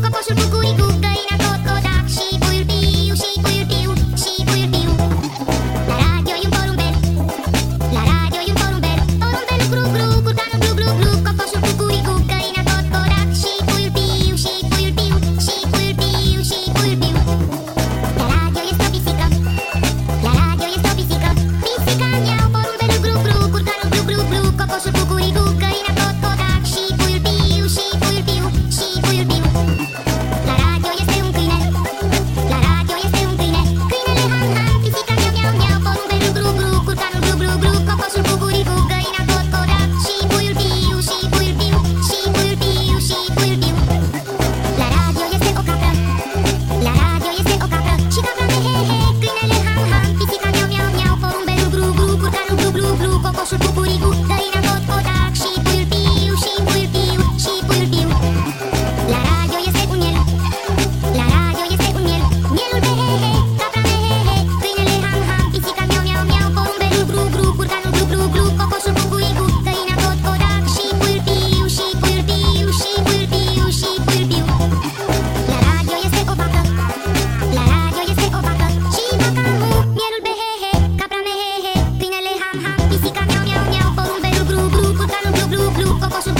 poco por su cucurico. Posso pupurigú, Kokosum